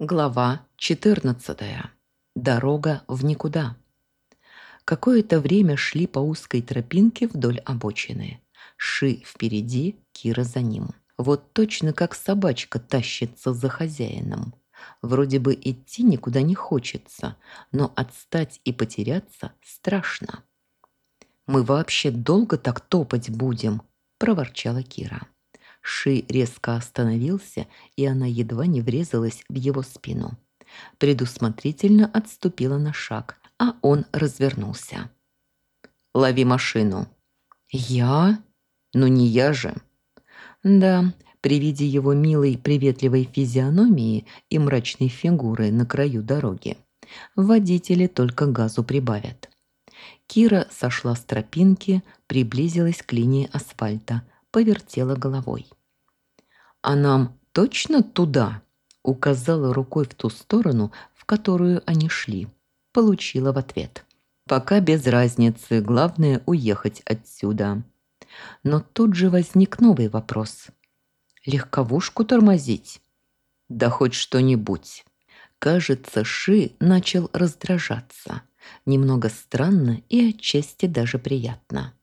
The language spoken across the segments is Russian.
Глава 14. Дорога в никуда. Какое-то время шли по узкой тропинке вдоль обочины. Ши впереди, Кира за ним. Вот точно как собачка тащится за хозяином. Вроде бы идти никуда не хочется, но отстать и потеряться страшно. «Мы вообще долго так топать будем?» – проворчала Кира. Ши резко остановился, и она едва не врезалась в его спину. Предусмотрительно отступила на шаг, а он развернулся. «Лови машину». «Я? Ну не я же». Да, при виде его милой приветливой физиономии и мрачной фигуры на краю дороги водители только газу прибавят. Кира сошла с тропинки, приблизилась к линии асфальта, повертела головой. «А нам точно туда?» Указала рукой в ту сторону, в которую они шли. Получила в ответ. «Пока без разницы, главное уехать отсюда». Но тут же возник новый вопрос. «Легковушку тормозить?» «Да хоть что-нибудь». Кажется, Ши начал раздражаться. Немного странно и отчасти даже приятно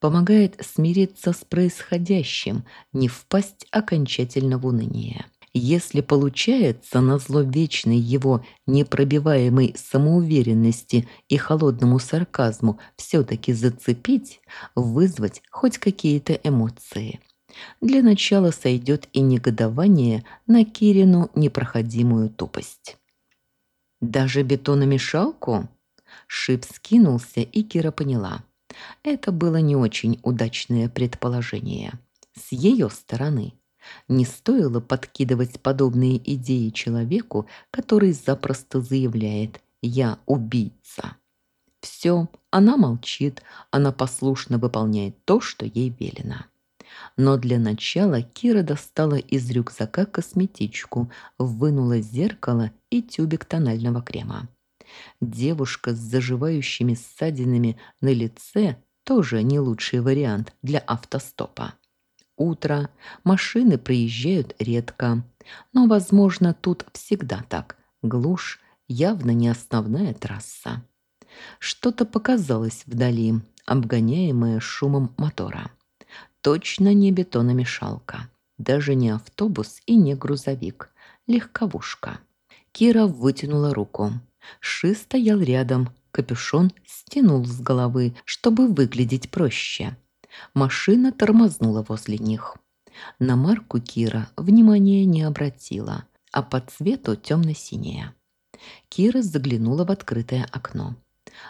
помогает смириться с происходящим, не впасть окончательно в уныние. Если получается на зло вечной его непробиваемой самоуверенности и холодному сарказму все-таки зацепить, вызвать хоть какие-то эмоции. Для начала сойдет и негодование на Кирину непроходимую тупость. «Даже бетономешалку?» Шип скинулся, и Кира поняла. Это было не очень удачное предположение. С ее стороны. Не стоило подкидывать подобные идеи человеку, который запросто заявляет «я убийца». Все, она молчит, она послушно выполняет то, что ей велено. Но для начала Кира достала из рюкзака косметичку, вынула зеркало и тюбик тонального крема. Девушка с заживающими ссадинами на лице тоже не лучший вариант для автостопа. Утро, машины проезжают редко, но, возможно, тут всегда так. Глушь явно не основная трасса. Что-то показалось вдали, обгоняемое шумом мотора. Точно не бетономешалка, даже не автобус и не грузовик, легковушка. Кира вытянула руку. Ши стоял рядом, капюшон стянул с головы, чтобы выглядеть проще. Машина тормознула возле них. На марку Кира внимания не обратила, а по цвету темно-синяя. Кира заглянула в открытое окно.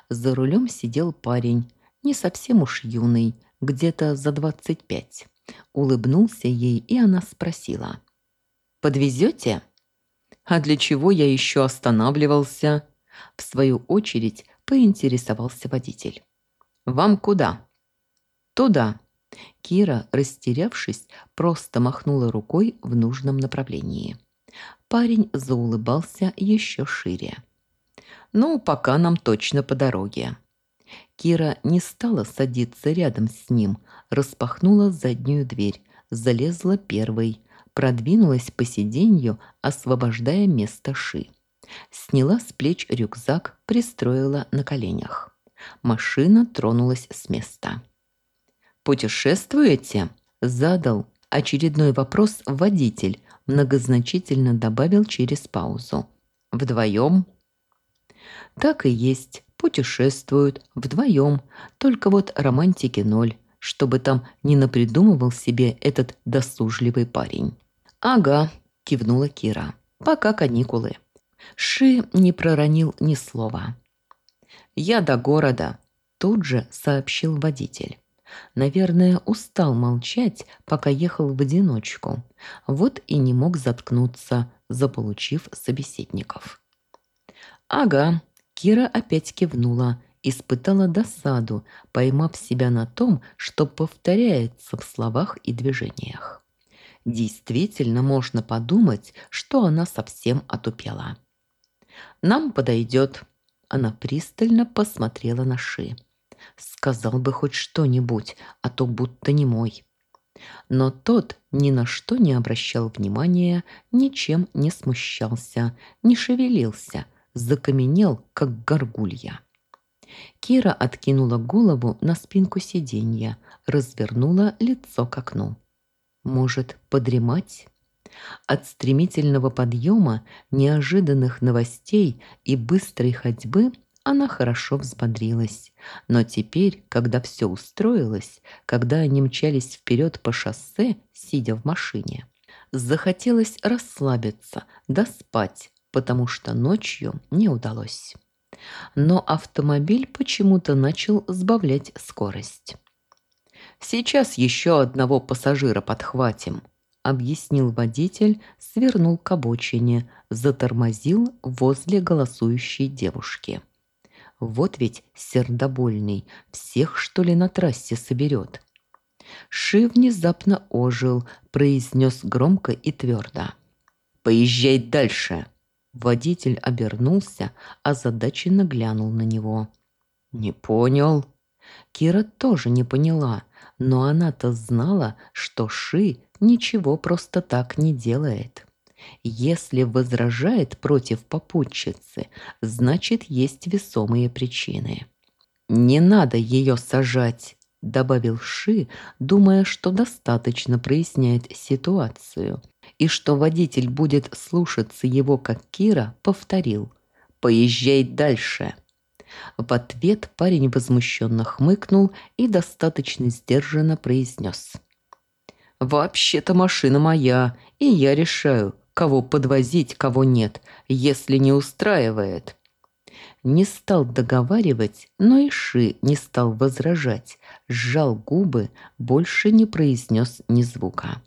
За рулем сидел парень, не совсем уж юный, где-то за двадцать пять. Улыбнулся ей, и она спросила. «Подвезете?» «А для чего я еще останавливался?» В свою очередь поинтересовался водитель. «Вам куда?» «Туда». Кира, растерявшись, просто махнула рукой в нужном направлении. Парень заулыбался еще шире. «Ну, пока нам точно по дороге». Кира не стала садиться рядом с ним, распахнула заднюю дверь, залезла первой, продвинулась по сиденью, освобождая место Ши. Сняла с плеч рюкзак, пристроила на коленях. Машина тронулась с места. «Путешествуете?» – задал очередной вопрос водитель, многозначительно добавил через паузу. «Вдвоем?» «Так и есть. Путешествуют. Вдвоем. Только вот романтики ноль, чтобы там не напридумывал себе этот досужливый парень». «Ага», – кивнула Кира. «Пока каникулы». Ши не проронил ни слова. «Я до города», – тут же сообщил водитель. Наверное, устал молчать, пока ехал в одиночку. Вот и не мог заткнуться, заполучив собеседников. «Ага», – Кира опять кивнула, испытала досаду, поймав себя на том, что повторяется в словах и движениях. Действительно можно подумать, что она совсем отупела. Нам подойдет». Она пристально посмотрела на Ши. «Сказал бы хоть что-нибудь, а то будто не мой». Но тот ни на что не обращал внимания, ничем не смущался, не шевелился, закаменел, как горгулья. Кира откинула голову на спинку сиденья, развернула лицо к окну. Может, подремать? От стремительного подъема, неожиданных новостей и быстрой ходьбы она хорошо взбодрилась. Но теперь, когда все устроилось, когда они мчались вперед по шоссе, сидя в машине, захотелось расслабиться, да спать, потому что ночью не удалось. Но автомобиль почему-то начал сбавлять скорость. «Сейчас еще одного пассажира подхватим», объяснил водитель, свернул к обочине, затормозил возле голосующей девушки. Вот ведь сердобольный, всех что ли на трассе соберет. Ши внезапно ожил, произнес громко и твердо. «Поезжай дальше!» Водитель обернулся, озадаченно глянул на него. «Не понял». Кира тоже не поняла, но она-то знала, что Ши ничего просто так не делает. Если возражает против попутчицы, значит, есть весомые причины. «Не надо ее сажать», – добавил Ши, думая, что достаточно проясняет ситуацию, и что водитель будет слушаться его, как Кира, повторил «Поезжай дальше». В ответ парень возмущенно хмыкнул и достаточно сдержанно произнес. «Вообще-то машина моя, и я решаю, кого подвозить, кого нет, если не устраивает». Не стал договаривать, но и Ши не стал возражать, сжал губы, больше не произнес ни звука.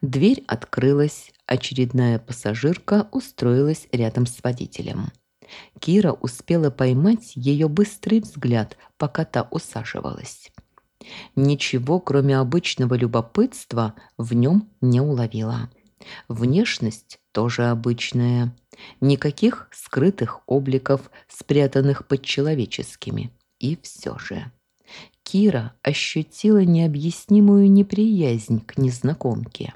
Дверь открылась, очередная пассажирка устроилась рядом с водителем. Кира успела поймать ее быстрый взгляд, пока та усаживалась. Ничего, кроме обычного любопытства, в нем не уловила. Внешность тоже обычная. Никаких скрытых обликов, спрятанных под человеческими. И все же. Кира ощутила необъяснимую неприязнь к незнакомке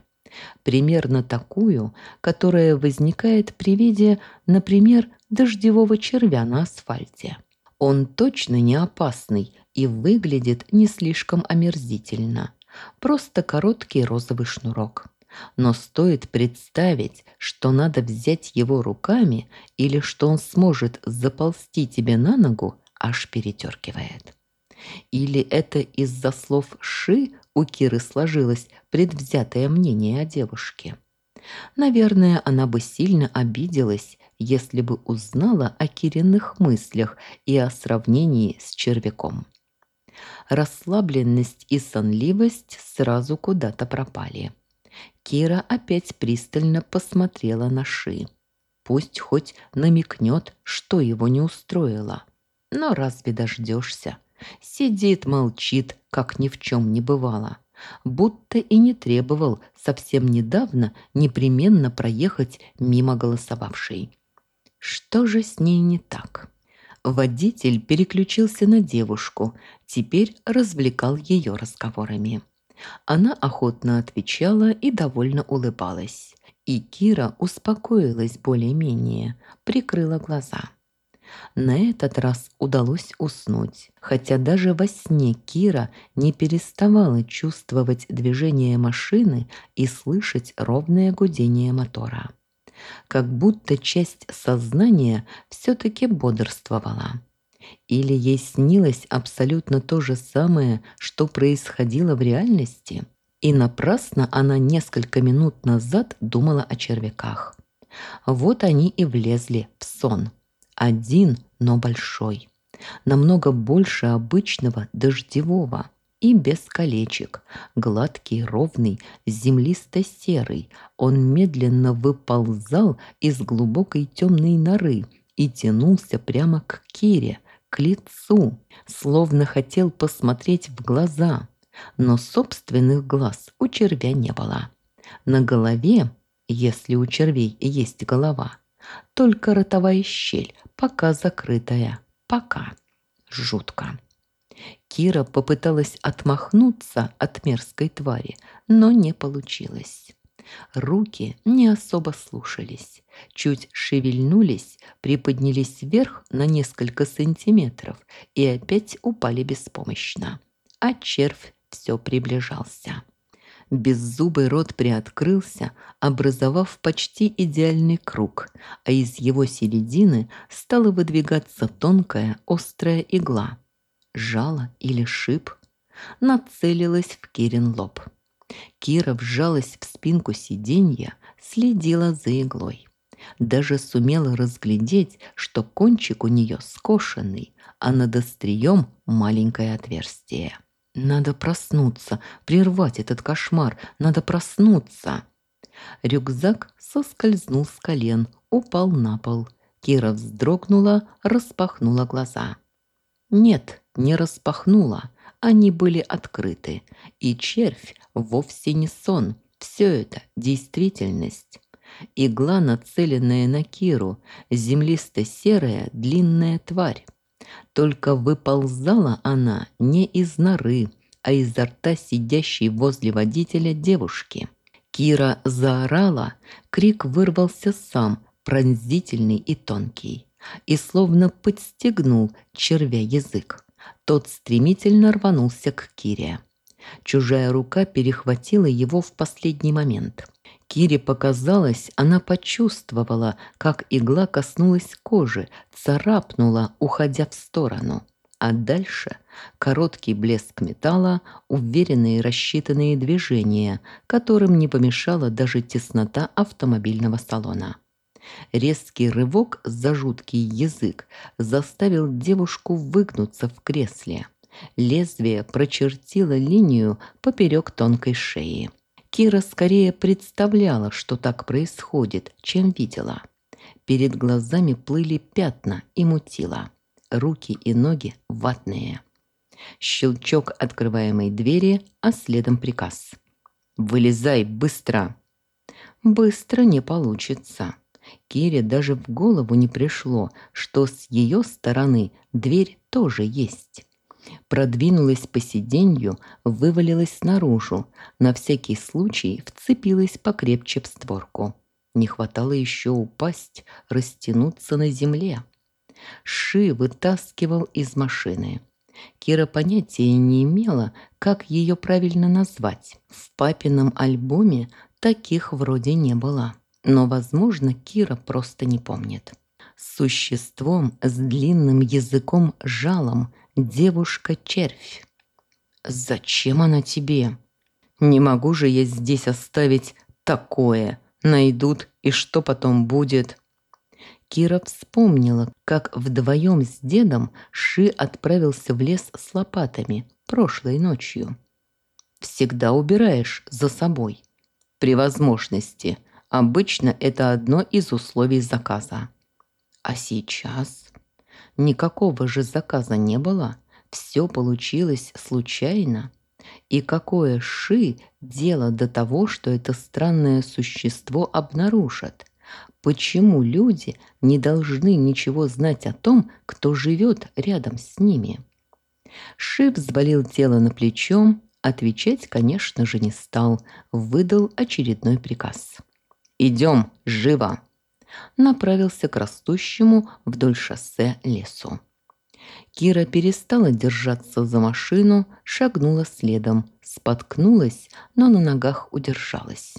примерно такую, которая возникает при виде, например, дождевого червя на асфальте. Он точно не опасный и выглядит не слишком омерзительно. Просто короткий розовый шнурок. Но стоит представить, что надо взять его руками или что он сможет заползти тебе на ногу, аж перетеркивает. Или это из-за слов «ши» у Киры сложилось предвзятое мнение о девушке. Наверное, она бы сильно обиделась, если бы узнала о Кириных мыслях и о сравнении с червяком. Расслабленность и сонливость сразу куда-то пропали. Кира опять пристально посмотрела на Ши. Пусть хоть намекнет, что его не устроило. Но разве дождешься? Сидит, молчит, как ни в чем не бывало. Будто и не требовал совсем недавно непременно проехать мимо голосовавшей. Что же с ней не так? Водитель переключился на девушку, теперь развлекал ее разговорами. Она охотно отвечала и довольно улыбалась. И Кира успокоилась более-менее, прикрыла глаза. На этот раз удалось уснуть, хотя даже во сне Кира не переставала чувствовать движение машины и слышать ровное гудение мотора. Как будто часть сознания все-таки бодрствовала. Или ей снилось абсолютно то же самое, что происходило в реальности? И напрасно она несколько минут назад думала о червяках. Вот они и влезли в сон – один, но большой. Намного больше обычного дождевого и без колечек. Гладкий, ровный, землисто-серый. Он медленно выползал из глубокой темной норы и тянулся прямо к Кире, к лицу, словно хотел посмотреть в глаза. Но собственных глаз у червя не было. На голове, если у червей есть голова, только ротовая щель, пока закрытая. Пока. Жутко. Кира попыталась отмахнуться от мерзкой твари, но не получилось. Руки не особо слушались. Чуть шевельнулись, приподнялись вверх на несколько сантиметров и опять упали беспомощно. А червь все приближался. Беззубый рот приоткрылся, образовав почти идеальный круг, а из его середины стала выдвигаться тонкая острая игла. Жало или шип нацелилась в Кирин лоб. Кира вжалась в спинку сиденья, следила за иглой. Даже сумела разглядеть, что кончик у нее скошенный, а над острием маленькое отверстие. Надо проснуться, прервать этот кошмар, надо проснуться. Рюкзак соскользнул с колен, упал на пол. Кира вздрогнула, распахнула глаза. Нет, не распахнула, они были открыты, и червь вовсе не сон, все это действительность. Игла, нацеленная на Киру, землисто-серая длинная тварь. Только выползала она не из норы, а изо рта сидящей возле водителя девушки. Кира заорала, крик вырвался сам, пронзительный и тонкий, и словно подстегнул червя язык. Тот стремительно рванулся к Кире. Чужая рука перехватила его в последний момент. Кире показалось, она почувствовала, как игла коснулась кожи, царапнула, уходя в сторону. А дальше короткий блеск металла, уверенные рассчитанные движения, которым не помешала даже теснота автомобильного салона. Резкий рывок за жуткий язык заставил девушку выгнуться в кресле. Лезвие прочертило линию поперек тонкой шеи. Кира скорее представляла, что так происходит, чем видела. Перед глазами плыли пятна и мутила. Руки и ноги ватные. Щелчок открываемой двери, а следом приказ. «Вылезай быстро!» «Быстро не получится». Кире даже в голову не пришло, что с ее стороны дверь тоже есть. Продвинулась по сиденью, вывалилась наружу, на всякий случай вцепилась покрепче в створку. Не хватало еще упасть, растянуться на земле. Ши вытаскивал из машины. Кира понятия не имела, как ее правильно назвать. В папином альбоме таких вроде не было. Но, возможно, Кира просто не помнит. Существом с длинным языком-жалом девушка-червь. «Зачем она тебе? Не могу же я здесь оставить такое. Найдут, и что потом будет?» Кира вспомнила, как вдвоем с дедом Ши отправился в лес с лопатами прошлой ночью. «Всегда убираешь за собой. При возможности – Обычно это одно из условий заказа. А сейчас? Никакого же заказа не было. Все получилось случайно. И какое ши дело до того, что это странное существо обнаружат? Почему люди не должны ничего знать о том, кто живет рядом с ними? Ши взвалил тело на плечо, отвечать, конечно же, не стал, выдал очередной приказ. «Идем, живо!» Направился к растущему вдоль шоссе лесу. Кира перестала держаться за машину, шагнула следом, споткнулась, но на ногах удержалась.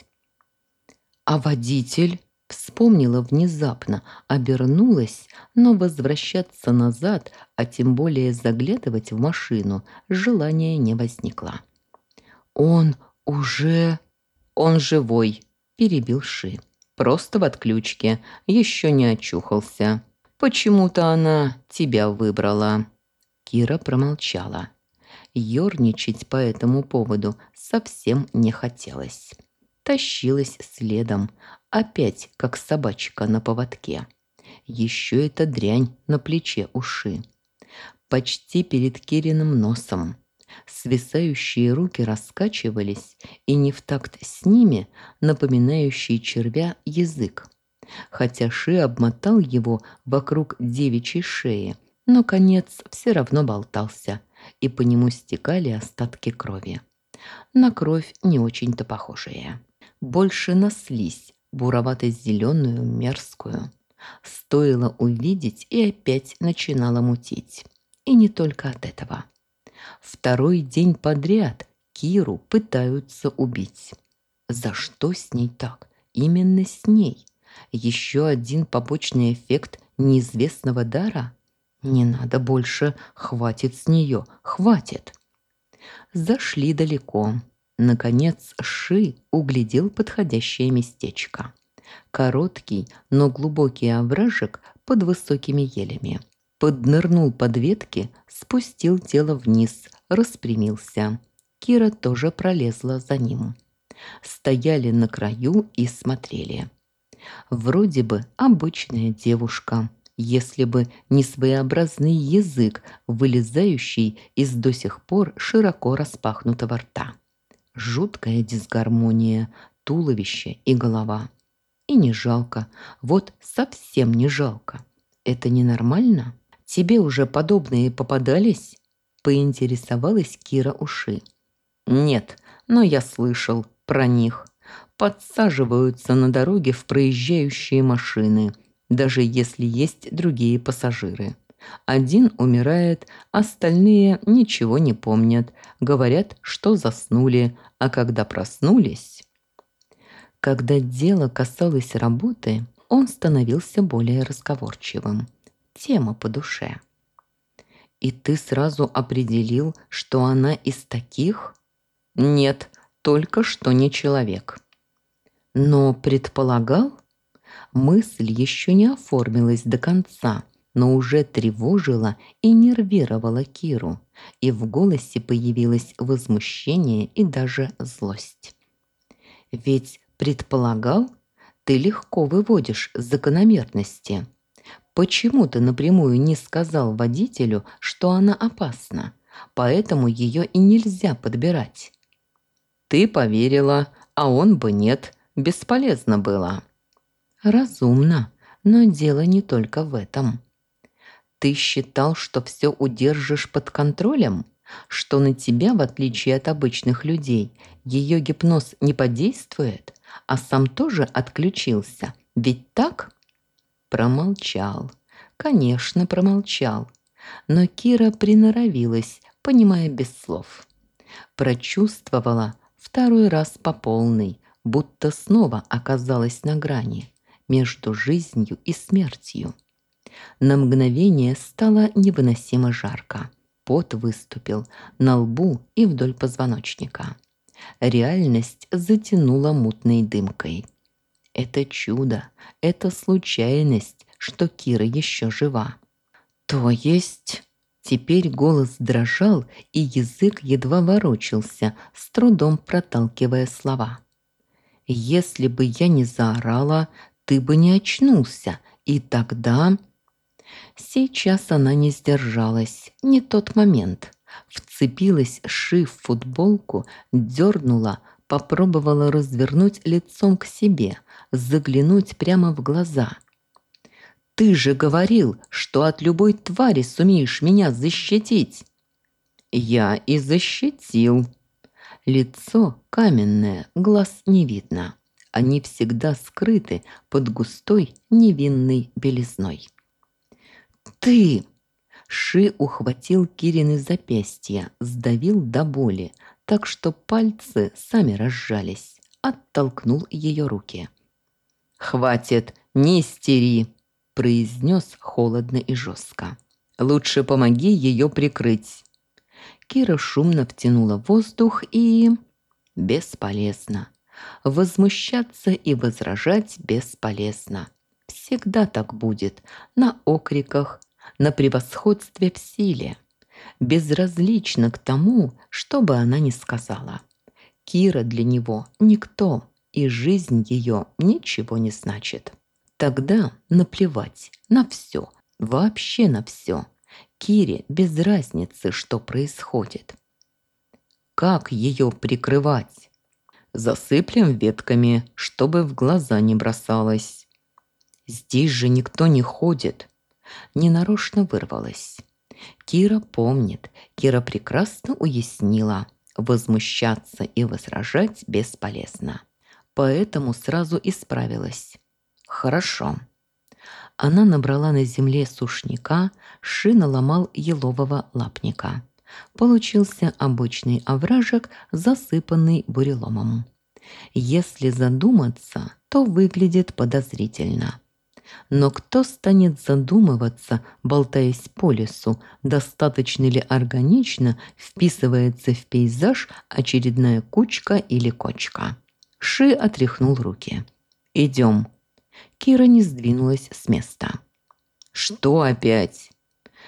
А водитель вспомнила внезапно, обернулась, но возвращаться назад, а тем более заглядывать в машину, желания не возникло. «Он уже... он живой!» перебил Ши. «Просто в отключке, еще не очухался. Почему-то она тебя выбрала». Кира промолчала. Ёрничать по этому поводу совсем не хотелось. Тащилась следом, опять как собачка на поводке. Еще эта дрянь на плече уши. Почти перед Кириным носом. Свисающие руки раскачивались, и не в такт с ними напоминающий червя язык. Хотя Ши обмотал его вокруг девичьей шеи, но конец все равно болтался, и по нему стекали остатки крови. На кровь не очень-то похожие. Больше на слизь, буровато-зеленую, мерзкую. Стоило увидеть, и опять начинало мутить. И не только от этого. Второй день подряд Киру пытаются убить. За что с ней так? Именно с ней. Еще один побочный эффект неизвестного дара? Не надо больше, хватит с нее, хватит. Зашли далеко. Наконец Ши углядел подходящее местечко. Короткий, но глубокий овражек под высокими елями. Поднырнул под ветки, спустил тело вниз, распрямился. Кира тоже пролезла за ним. Стояли на краю и смотрели. Вроде бы обычная девушка, если бы не своеобразный язык, вылезающий из до сих пор широко распахнутого рта. Жуткая дисгармония, туловище и голова. И не жалко, вот совсем не жалко. Это ненормально? Тебе уже подобные попадались? Поинтересовалась Кира Уши. Нет, но я слышал про них подсаживаются на дороге в проезжающие машины, даже если есть другие пассажиры. Один умирает, остальные ничего не помнят, говорят, что заснули, а когда проснулись... Когда дело касалось работы, он становился более разговорчивым. Тема по душе. «И ты сразу определил, что она из таких?» «Нет, только что не человек». Но предполагал? Мысль еще не оформилась до конца, но уже тревожила и нервировала Киру, и в голосе появилось возмущение и даже злость. Ведь предполагал, ты легко выводишь закономерности. Почему ты напрямую не сказал водителю, что она опасна, поэтому ее и нельзя подбирать? Ты поверила, а он бы нет, бесполезно было. Разумно, но дело не только в этом. Ты считал, что все удержишь под контролем? Что на тебя, в отличие от обычных людей, ее гипноз не подействует, а сам тоже отключился? Ведь так? Промолчал. Конечно, промолчал. Но Кира приноровилась, понимая без слов. Прочувствовала второй раз по полной, будто снова оказалась на грани между жизнью и смертью. На мгновение стало невыносимо жарко. Пот выступил на лбу и вдоль позвоночника. Реальность затянула мутной дымкой. Это чудо, это случайность, что Кира еще жива. То есть... Теперь голос дрожал, и язык едва ворочался, с трудом проталкивая слова. Если бы я не заорала, ты бы не очнулся, и тогда... Сейчас она не сдержалась, не тот момент. Вцепилась Ши в футболку, дернула, попробовала развернуть лицом к себе, заглянуть прямо в глаза. «Ты же говорил, что от любой твари сумеешь меня защитить!» «Я и защитил», Лицо каменное, глаз не видно. Они всегда скрыты под густой невинной белизной. «Ты!» Ши ухватил Кирины запястья, сдавил до боли, так что пальцы сами разжались, оттолкнул ее руки. «Хватит, не истери!» – произнес холодно и жестко. «Лучше помоги ее прикрыть». Кира шумно втянула воздух и... Бесполезно. Возмущаться и возражать бесполезно. Всегда так будет. На окриках, на превосходстве в силе. Безразлично к тому, что бы она ни сказала. Кира для него никто, и жизнь ее ничего не значит. Тогда наплевать на все, вообще на все. Кире без разницы, что происходит. Как ее прикрывать? Засыплем ветками, чтобы в глаза не бросалось. Здесь же никто не ходит. Ненарочно вырвалась. Кира помнит, Кира прекрасно уяснила, возмущаться и возражать бесполезно. Поэтому сразу исправилась. Хорошо. Она набрала на земле сушняка, Ши наломал елового лапника. Получился обычный овражек, засыпанный буреломом. Если задуматься, то выглядит подозрительно. Но кто станет задумываться, болтаясь по лесу, достаточно ли органично вписывается в пейзаж очередная кучка или кочка? Ши отряхнул руки. «Идем». Кира не сдвинулась с места. «Что опять?»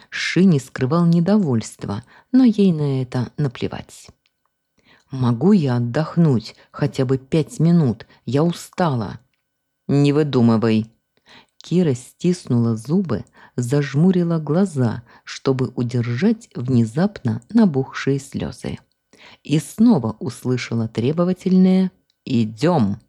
Ши не скрывал недовольства, но ей на это наплевать. «Могу я отдохнуть хотя бы пять минут? Я устала». «Не выдумывай». Кира стиснула зубы, зажмурила глаза, чтобы удержать внезапно набухшие слезы. И снова услышала требовательное «Идем».